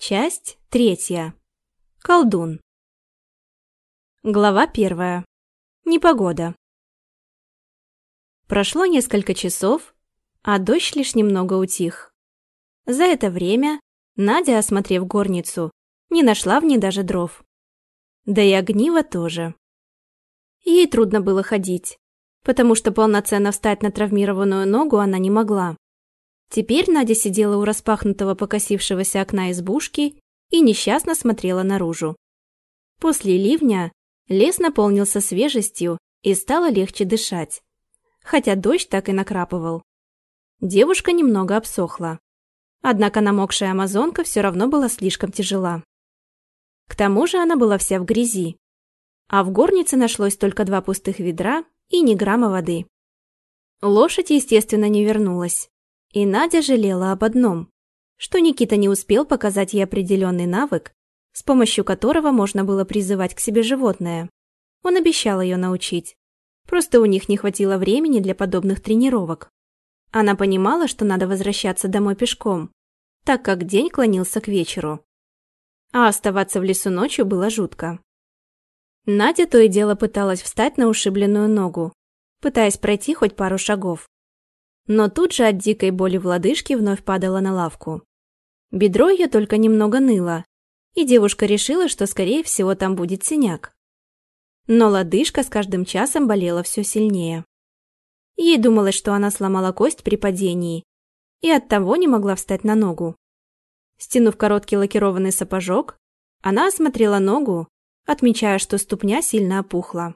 Часть третья. Колдун. Глава первая. Непогода. Прошло несколько часов, а дождь лишь немного утих. За это время Надя, осмотрев горницу, не нашла в ней даже дров. Да и огнива тоже. Ей трудно было ходить, потому что полноценно встать на травмированную ногу она не могла. Теперь Надя сидела у распахнутого покосившегося окна избушки и несчастно смотрела наружу. После ливня лес наполнился свежестью и стало легче дышать, хотя дождь так и накрапывал. Девушка немного обсохла. Однако намокшая амазонка все равно была слишком тяжела. К тому же она была вся в грязи, а в горнице нашлось только два пустых ведра и ни грамма воды. Лошадь, естественно, не вернулась. И Надя жалела об одном, что Никита не успел показать ей определенный навык, с помощью которого можно было призывать к себе животное. Он обещал ее научить. Просто у них не хватило времени для подобных тренировок. Она понимала, что надо возвращаться домой пешком, так как день клонился к вечеру. А оставаться в лесу ночью было жутко. Надя то и дело пыталась встать на ушибленную ногу, пытаясь пройти хоть пару шагов но тут же от дикой боли в лодыжке вновь падала на лавку. Бедро ее только немного ныло, и девушка решила, что, скорее всего, там будет синяк. Но лодыжка с каждым часом болела все сильнее. Ей думалось, что она сломала кость при падении, и оттого не могла встать на ногу. Стянув короткий лакированный сапожок, она осмотрела ногу, отмечая, что ступня сильно опухла.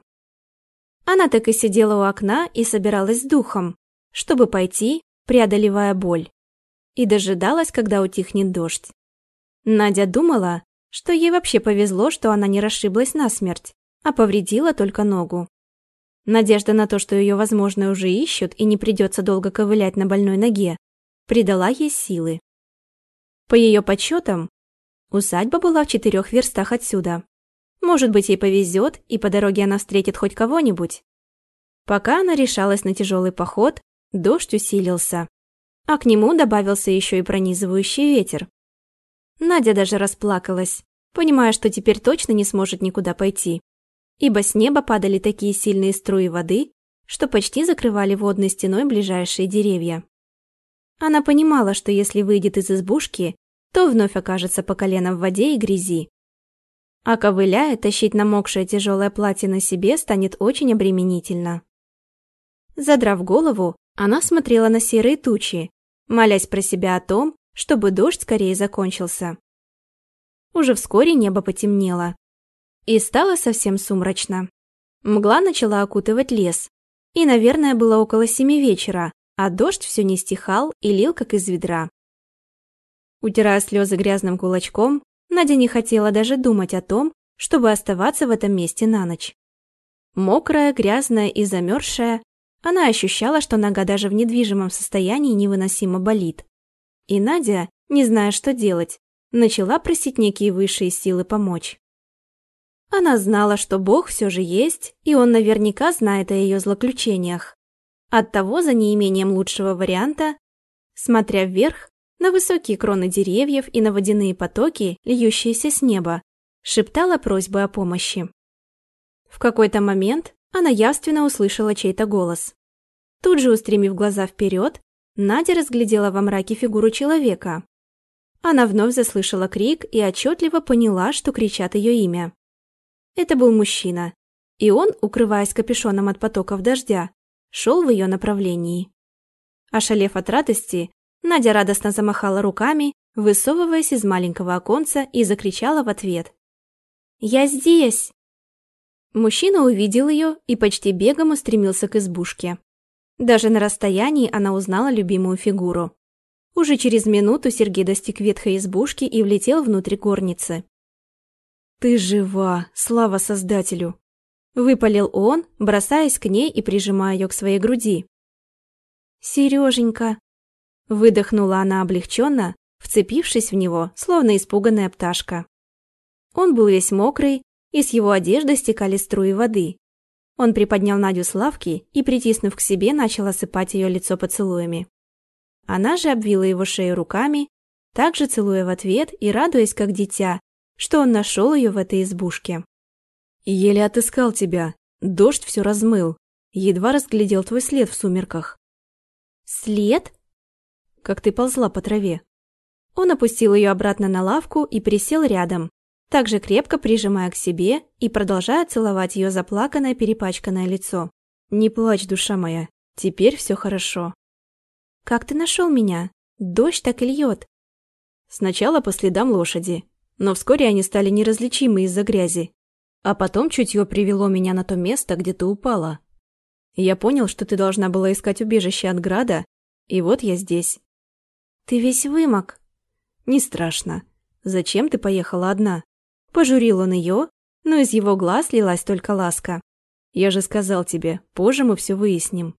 Она так и сидела у окна и собиралась с духом, чтобы пойти, преодолевая боль, и дожидалась, когда утихнет дождь. Надя думала, что ей вообще повезло, что она не расшиблась насмерть, а повредила только ногу. Надежда на то, что ее, возможно, уже ищут и не придется долго ковылять на больной ноге, придала ей силы. По ее подсчетам, усадьба была в четырех верстах отсюда. Может быть, ей повезет, и по дороге она встретит хоть кого-нибудь. Пока она решалась на тяжелый поход, Дождь усилился, а к нему добавился еще и пронизывающий ветер. Надя даже расплакалась, понимая, что теперь точно не сможет никуда пойти, ибо с неба падали такие сильные струи воды, что почти закрывали водной стеной ближайшие деревья. Она понимала, что если выйдет из избушки, то вновь окажется по колено в воде и грязи. А ковыляя, тащить намокшее тяжелое платье на себе станет очень обременительно. Задрав голову, она смотрела на серые тучи, молясь про себя о том, чтобы дождь скорее закончился. Уже вскоре небо потемнело. И стало совсем сумрачно. Мгла начала окутывать лес. И, наверное, было около семи вечера, а дождь все не стихал и лил, как из ведра. Утирая слезы грязным кулачком, Надя не хотела даже думать о том, чтобы оставаться в этом месте на ночь. Мокрая, грязная и замерзшая, она ощущала, что нога даже в недвижимом состоянии невыносимо болит. И Надя, не зная, что делать, начала просить некие высшие силы помочь. Она знала, что Бог все же есть, и он наверняка знает о ее злоключениях. Оттого за неимением лучшего варианта, смотря вверх, на высокие кроны деревьев и на водяные потоки, льющиеся с неба, шептала просьбы о помощи. В какой-то момент она явственно услышала чей-то голос. Тут же, устремив глаза вперед, Надя разглядела во мраке фигуру человека. Она вновь заслышала крик и отчетливо поняла, что кричат ее имя. Это был мужчина, и он, укрываясь капюшоном от потоков дождя, шел в ее направлении. Ошалев от радости, Надя радостно замахала руками, высовываясь из маленького оконца и закричала в ответ. «Я здесь!» Мужчина увидел ее и почти бегом устремился к избушке. Даже на расстоянии она узнала любимую фигуру. Уже через минуту Сергей достиг ветхой избушки и влетел внутрь горницы. «Ты жива! Слава Создателю!» Выпалил он, бросаясь к ней и прижимая ее к своей груди. «Сереженька!» Выдохнула она облегченно, вцепившись в него, словно испуганная пташка. Он был весь мокрый, и с его одежды стекали струи воды. Он приподнял Надю с лавки и, притиснув к себе, начал осыпать ее лицо поцелуями. Она же обвила его шею руками также целуя в ответ и радуясь как дитя, что он нашел ее в этой избушке. «Еле отыскал тебя. Дождь все размыл. Едва разглядел твой след в сумерках». «След?» «Как ты ползла по траве». Он опустил ее обратно на лавку и присел рядом, также крепко прижимая к себе и продолжая целовать ее заплаканное перепачканное лицо. «Не плачь, душа моя, теперь все хорошо». «Как ты нашел меня? Дождь так и льет». Сначала по следам лошади, но вскоре они стали неразличимы из-за грязи. А потом чутье привело меня на то место, где ты упала. Я понял, что ты должна была искать убежище от града, и вот я здесь. Ты весь вымок. Не страшно. Зачем ты поехала одна? Пожурил он ее, но из его глаз лилась только ласка. Я же сказал тебе, позже мы все выясним.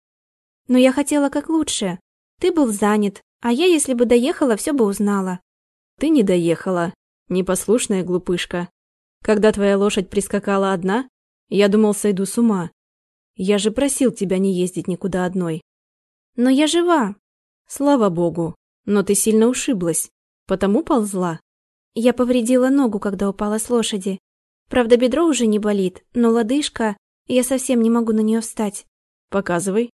Но я хотела как лучше. Ты был занят, а я, если бы доехала, все бы узнала. Ты не доехала, непослушная глупышка. Когда твоя лошадь прискакала одна, я думал, сойду с ума. Я же просил тебя не ездить никуда одной. Но я жива. Слава богу. Но ты сильно ушиблась, потому ползла. Я повредила ногу, когда упала с лошади. Правда, бедро уже не болит, но лодыжка... Я совсем не могу на нее встать. Показывай.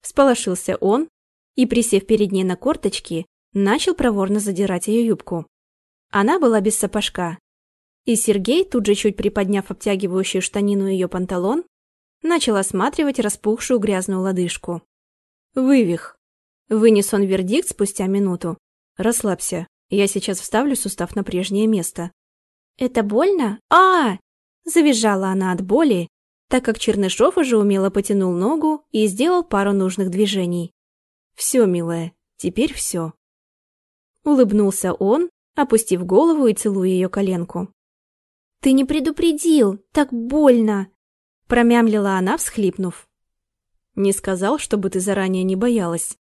Всполошился он и, присев перед ней на корточки, начал проворно задирать ее юбку. Она была без сапожка. И Сергей, тут же чуть приподняв обтягивающую штанину ее панталон, начал осматривать распухшую грязную лодыжку. «Вывих!» Вынес он вердикт спустя минуту. «Расслабься. Я сейчас вставлю сустав на прежнее место. Это больно? А! Завизжала она от боли, так как Чернышов уже умело потянул ногу и сделал пару нужных движений. Все, милая, теперь все. Улыбнулся он, опустив голову и целуя ее коленку. Ты не предупредил, так больно! Промямлила она, всхлипнув. Не сказал, чтобы ты заранее не боялась.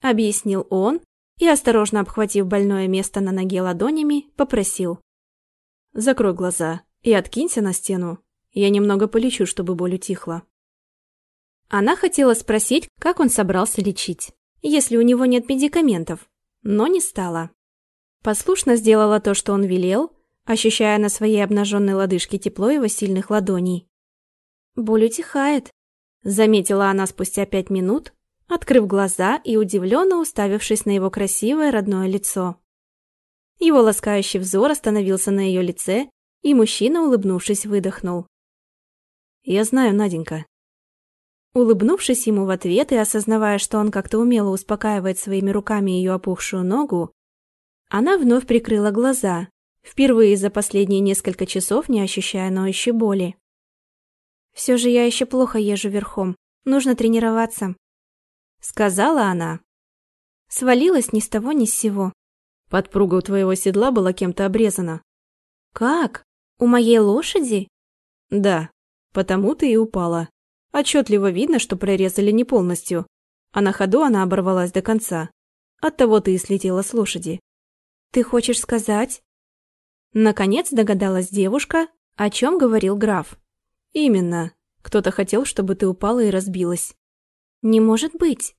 Объяснил он, и, осторожно обхватив больное место на ноге ладонями, попросил. «Закрой глаза и откинься на стену. Я немного полечу, чтобы боль утихла». Она хотела спросить, как он собрался лечить, если у него нет медикаментов, но не стала. Послушно сделала то, что он велел, ощущая на своей обнаженной лодыжке тепло его сильных ладоней. «Боль утихает», — заметила она спустя пять минут, открыв глаза и удивленно уставившись на его красивое родное лицо. Его ласкающий взор остановился на ее лице, и мужчина, улыбнувшись, выдохнул. «Я знаю, Наденька». Улыбнувшись ему в ответ и осознавая, что он как-то умело успокаивает своими руками ее опухшую ногу, она вновь прикрыла глаза, впервые за последние несколько часов не ощущая ноющей боли. «Все же я еще плохо езжу верхом. Нужно тренироваться», сказала она. Свалилась ни с того ни с сего. Подпруга у твоего седла была кем-то обрезана. Как? У моей лошади? Да, потому ты и упала. Отчетливо видно, что прорезали не полностью, а на ходу она оборвалась до конца. Оттого ты и слетела с лошади. Ты хочешь сказать? Наконец догадалась девушка, о чем говорил граф. Именно. Кто-то хотел, чтобы ты упала и разбилась. Не может быть.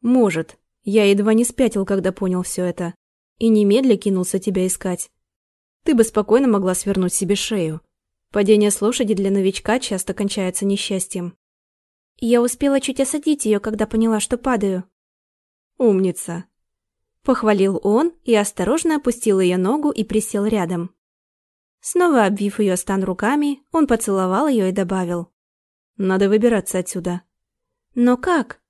Может. Я едва не спятил, когда понял все это. И немедля кинулся тебя искать. Ты бы спокойно могла свернуть себе шею. Падение с лошади для новичка часто кончается несчастьем. Я успела чуть осадить ее, когда поняла, что падаю. Умница. Похвалил он и осторожно опустил ее ногу и присел рядом. Снова обвив ее стан руками, он поцеловал ее и добавил. Надо выбираться отсюда. Но как?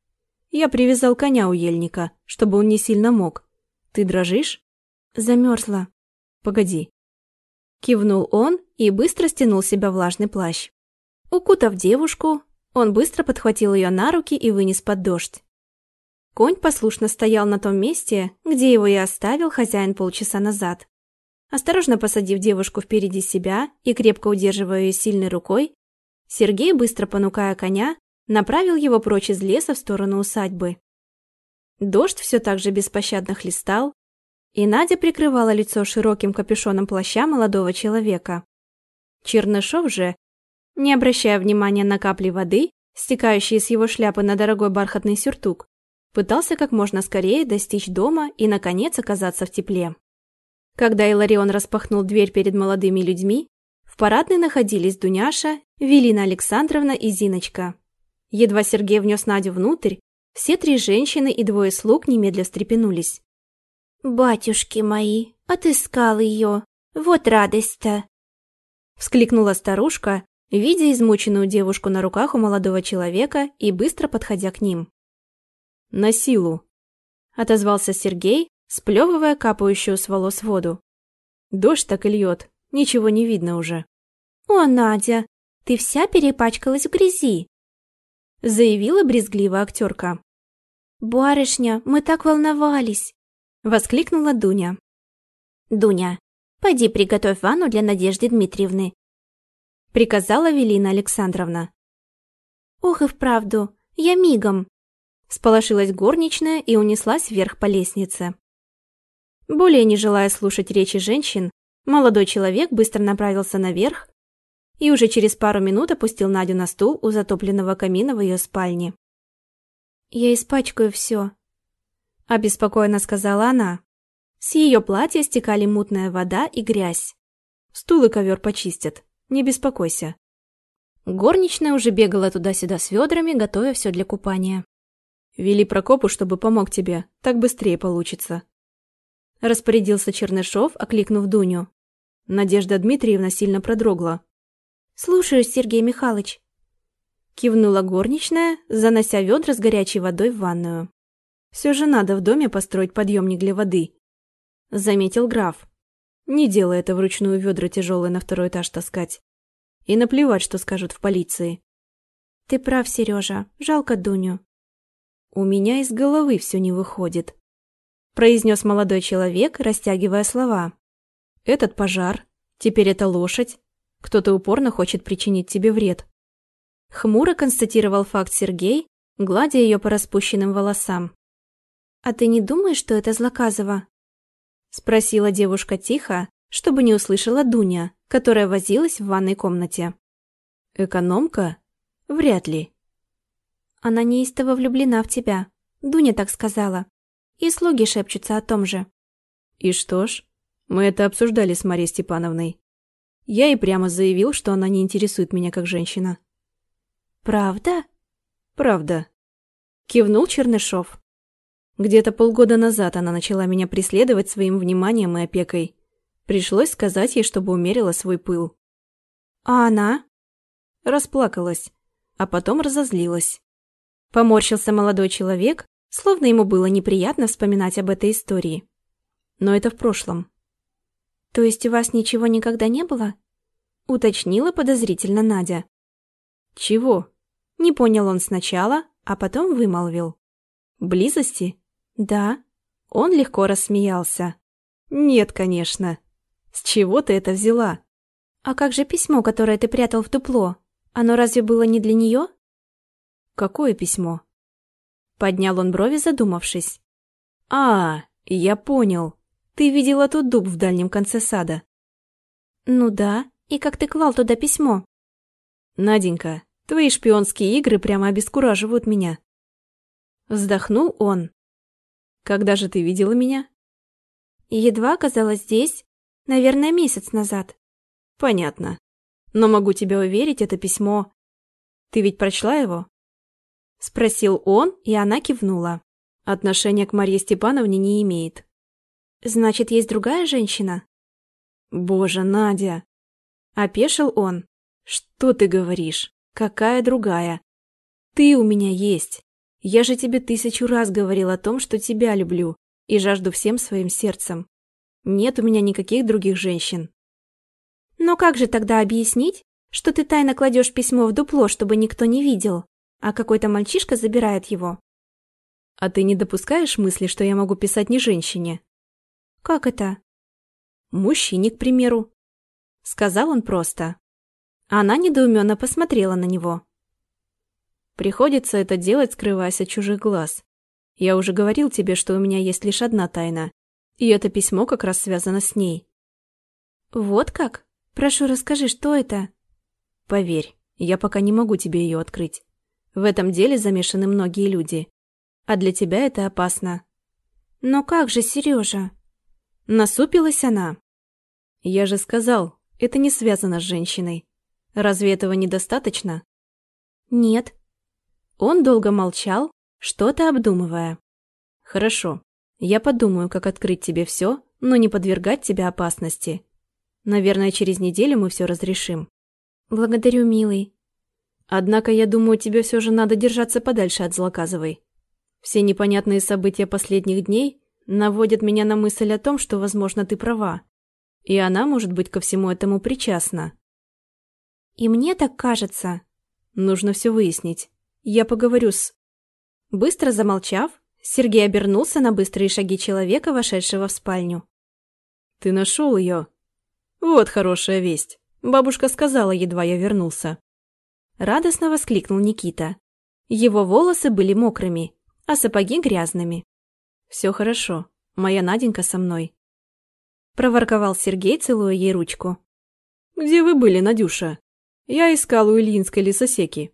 Я привязал коня у ельника, чтобы он не сильно мог. Ты дрожишь? Замерзла. Погоди. Кивнул он и быстро стянул себя влажный плащ. Укутав девушку, он быстро подхватил ее на руки и вынес под дождь. Конь послушно стоял на том месте, где его и оставил хозяин полчаса назад. Осторожно посадив девушку впереди себя и крепко удерживая ее сильной рукой, Сергей, быстро понукая коня, направил его прочь из леса в сторону усадьбы. Дождь все так же беспощадно хлестал, и Надя прикрывала лицо широким капюшоном плаща молодого человека. Чернышов же, не обращая внимания на капли воды, стекающие с его шляпы на дорогой бархатный сюртук, Пытался как можно скорее достичь дома и, наконец, оказаться в тепле. Когда Иларион распахнул дверь перед молодыми людьми, в парадной находились Дуняша, Велина Александровна и Зиночка. Едва Сергей внес Надю внутрь, все три женщины и двое слуг немедля встрепенулись. «Батюшки мои, отыскал ее! Вот радость-то!» Вскликнула старушка, видя измученную девушку на руках у молодого человека и быстро подходя к ним. «На силу!» – отозвался Сергей, сплевывая капающую с волос воду. «Дождь так и льет, ничего не видно уже». «О, Надя, ты вся перепачкалась в грязи!» – заявила брезгливо актерка. «Барышня, мы так волновались!» – воскликнула Дуня. «Дуня, пойди приготовь ванну для Надежды Дмитриевны», – приказала Велина Александровна. «Ох и вправду, я мигом!» Сполошилась горничная и унеслась вверх по лестнице. Более не желая слушать речи женщин, молодой человек быстро направился наверх и уже через пару минут опустил Надю на стул у затопленного камина в ее спальне. «Я испачкаю все», – обеспокоенно сказала она. С ее платья стекали мутная вода и грязь. Стул и ковер почистят, не беспокойся. Горничная уже бегала туда-сюда с ведрами, готовя все для купания. Вели Прокопу, чтобы помог тебе, так быстрее получится. Распорядился Чернышов, окликнув Дуню. Надежда Дмитриевна сильно продрогла. «Слушаюсь, Сергей Михайлович». Кивнула горничная, занося ведра с горячей водой в ванную. «Все же надо в доме построить подъемник для воды», — заметил граф. «Не делай это вручную ведра тяжелые на второй этаж таскать. И наплевать, что скажут в полиции». «Ты прав, Сережа. Жалко Дуню. «У меня из головы все не выходит», – произнес молодой человек, растягивая слова. «Этот пожар, теперь эта лошадь. Кто-то упорно хочет причинить тебе вред». Хмуро констатировал факт Сергей, гладя ее по распущенным волосам. «А ты не думаешь, что это Злаказова?» – спросила девушка тихо, чтобы не услышала Дуня, которая возилась в ванной комнате. «Экономка? Вряд ли. Она неистово влюблена в тебя. Дуня так сказала. И слуги шепчутся о том же. И что ж, мы это обсуждали с Марией Степановной. Я и прямо заявил, что она не интересует меня как женщина. Правда? Правда. Кивнул Чернышов. Где-то полгода назад она начала меня преследовать своим вниманием и опекой. Пришлось сказать ей, чтобы умерила свой пыл. А она? Расплакалась, а потом разозлилась. Поморщился молодой человек, словно ему было неприятно вспоминать об этой истории. Но это в прошлом. «То есть у вас ничего никогда не было?» Уточнила подозрительно Надя. «Чего?» Не понял он сначала, а потом вымолвил. «Близости?» «Да». Он легко рассмеялся. «Нет, конечно. С чего ты это взяла?» «А как же письмо, которое ты прятал в дупло? Оно разве было не для нее?» «Какое письмо?» Поднял он брови, задумавшись. «А, я понял. Ты видела тот дуб в дальнем конце сада?» «Ну да. И как ты клал туда письмо?» «Наденька, твои шпионские игры прямо обескураживают меня». Вздохнул он. «Когда же ты видела меня?» «Едва оказалась здесь. Наверное, месяц назад». «Понятно. Но могу тебя уверить, это письмо... Ты ведь прочла его?» Спросил он, и она кивнула. Отношения к Марье Степановне не имеет. Значит, есть другая женщина? Боже, Надя! Опешил он. Что ты говоришь? Какая другая? Ты у меня есть. Я же тебе тысячу раз говорил о том, что тебя люблю и жажду всем своим сердцем. Нет у меня никаких других женщин. Но как же тогда объяснить, что ты тайно кладешь письмо в дупло, чтобы никто не видел? а какой-то мальчишка забирает его. А ты не допускаешь мысли, что я могу писать не женщине? Как это? Мужчине, к примеру. Сказал он просто. Она недоуменно посмотрела на него. Приходится это делать, скрываясь от чужих глаз. Я уже говорил тебе, что у меня есть лишь одна тайна, и это письмо как раз связано с ней. Вот как? Прошу, расскажи, что это? Поверь, я пока не могу тебе ее открыть. В этом деле замешаны многие люди. А для тебя это опасно. Но как же, Сережа? Насупилась она. Я же сказал, это не связано с женщиной. Разве этого недостаточно? Нет. Он долго молчал, что-то обдумывая. Хорошо. Я подумаю, как открыть тебе все, но не подвергать тебя опасности. Наверное, через неделю мы все разрешим. Благодарю, милый. Однако, я думаю, тебе все же надо держаться подальше от Злоказовой. Все непонятные события последних дней наводят меня на мысль о том, что, возможно, ты права. И она может быть ко всему этому причастна. И мне так кажется. Нужно все выяснить. Я поговорю с... Быстро замолчав, Сергей обернулся на быстрые шаги человека, вошедшего в спальню. «Ты нашел ее?» «Вот хорошая весть. Бабушка сказала, едва я вернулся». Радостно воскликнул Никита. Его волосы были мокрыми, а сапоги грязными. «Все хорошо. Моя Наденька со мной». Проворковал Сергей, целуя ей ручку. «Где вы были, Надюша? Я искал у Ильинской лесосеки».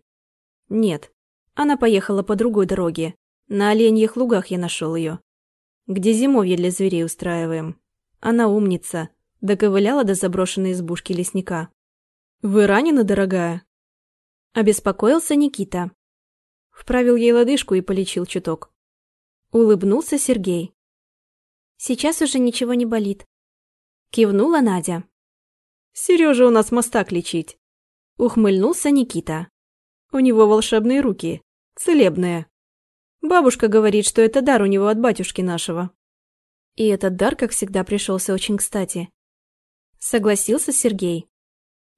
«Нет. Она поехала по другой дороге. На оленьих лугах я нашел ее. Где зимовье для зверей устраиваем. Она умница. Доковыляла до заброшенной избушки лесника. «Вы ранены, дорогая?» Обеспокоился Никита. Вправил ей лодыжку и полечил чуток. Улыбнулся Сергей. «Сейчас уже ничего не болит». Кивнула Надя. «Сережа у нас мостак лечить». Ухмыльнулся Никита. «У него волшебные руки. Целебные. Бабушка говорит, что это дар у него от батюшки нашего». И этот дар, как всегда, пришелся очень кстати. Согласился Сергей.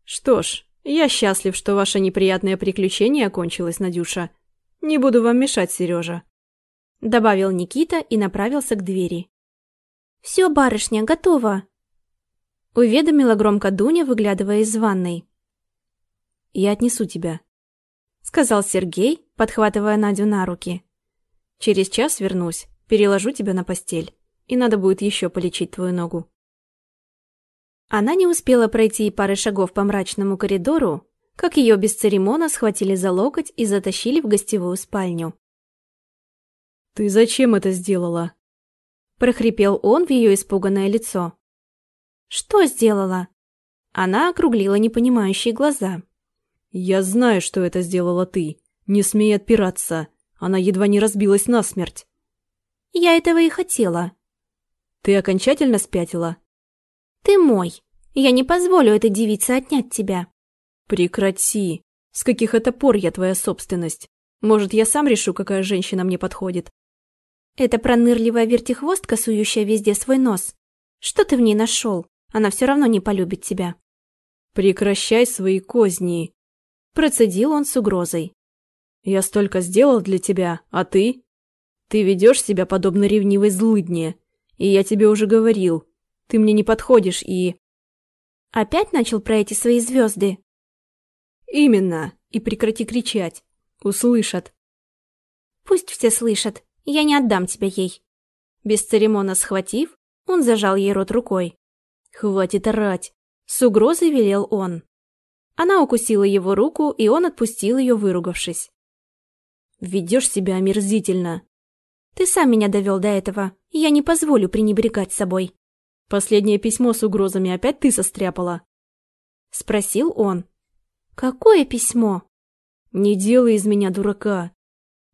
«Что ж, я счастлив, что ваше неприятное приключение окончилось, Надюша. Не буду вам мешать, Сережа. Добавил Никита и направился к двери. «Все, барышня, готово!» Уведомила громко Дуня, выглядывая из ванной. «Я отнесу тебя», — сказал Сергей, подхватывая Надю на руки. «Через час вернусь, переложу тебя на постель, и надо будет еще полечить твою ногу». Она не успела пройти и пары шагов по мрачному коридору, как ее бесцеремонно схватили за локоть и затащили в гостевую спальню. «Ты зачем это сделала?» прохрипел он в ее испуганное лицо. «Что сделала?» Она округлила непонимающие глаза. «Я знаю, что это сделала ты. Не смей отпираться. Она едва не разбилась насмерть». «Я этого и хотела». «Ты окончательно спятила?» Ты мой. Я не позволю этой девице отнять тебя. Прекрати. С каких это пор я твоя собственность? Может, я сам решу, какая женщина мне подходит? Это пронырливая вертихвостка, сующая везде свой нос. Что ты в ней нашел? Она все равно не полюбит тебя. Прекращай свои козни. Процедил он с угрозой. Я столько сделал для тебя, а ты? Ты ведешь себя подобно ревнивой злыдне. И я тебе уже говорил, ты мне не подходишь и...» «Опять начал про эти свои звезды?» «Именно. И прекрати кричать. Услышат». «Пусть все слышат. Я не отдам тебя ей». Бесцеремонно схватив, он зажал ей рот рукой. «Хватит орать!» С угрозой велел он. Она укусила его руку, и он отпустил ее, выругавшись. «Ведешь себя омерзительно». «Ты сам меня довел до этого. Я не позволю пренебрегать собой». Последнее письмо с угрозами опять ты состряпала?» Спросил он. «Какое письмо?» «Не делай из меня дурака».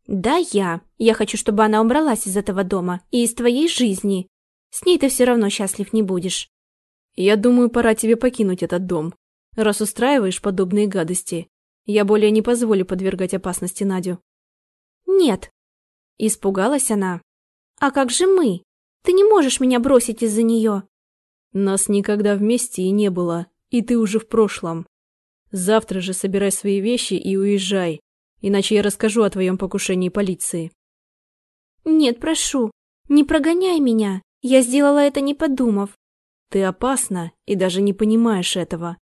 «Да, я. Я хочу, чтобы она убралась из этого дома и из твоей жизни. С ней ты все равно счастлив не будешь». «Я думаю, пора тебе покинуть этот дом, раз устраиваешь подобные гадости. Я более не позволю подвергать опасности Надю». «Нет». Испугалась она. «А как же мы? Ты не можешь меня бросить из-за нее. Нас никогда вместе и не было, и ты уже в прошлом. Завтра же собирай свои вещи и уезжай, иначе я расскажу о твоем покушении полиции. Нет, прошу, не прогоняй меня. Я сделала это не подумав. Ты опасна и даже не понимаешь этого.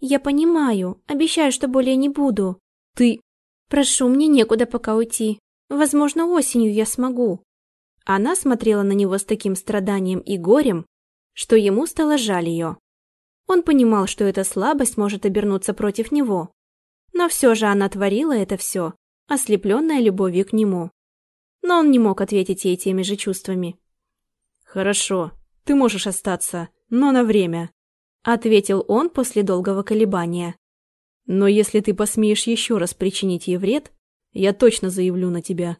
Я понимаю, обещаю, что более не буду. Ты... Прошу, мне некуда пока уйти. Возможно, осенью я смогу. Она смотрела на него с таким страданием и горем, что ему стало жаль ее. Он понимал, что эта слабость может обернуться против него. Но все же она творила это все, ослепленная любовью к нему. но он не мог ответить ей теми же чувствами. «Хорошо, ты можешь остаться, но на время», — ответил он после долгого колебания. «Но если ты посмеешь еще раз причинить ей вред, я точно заявлю на тебя».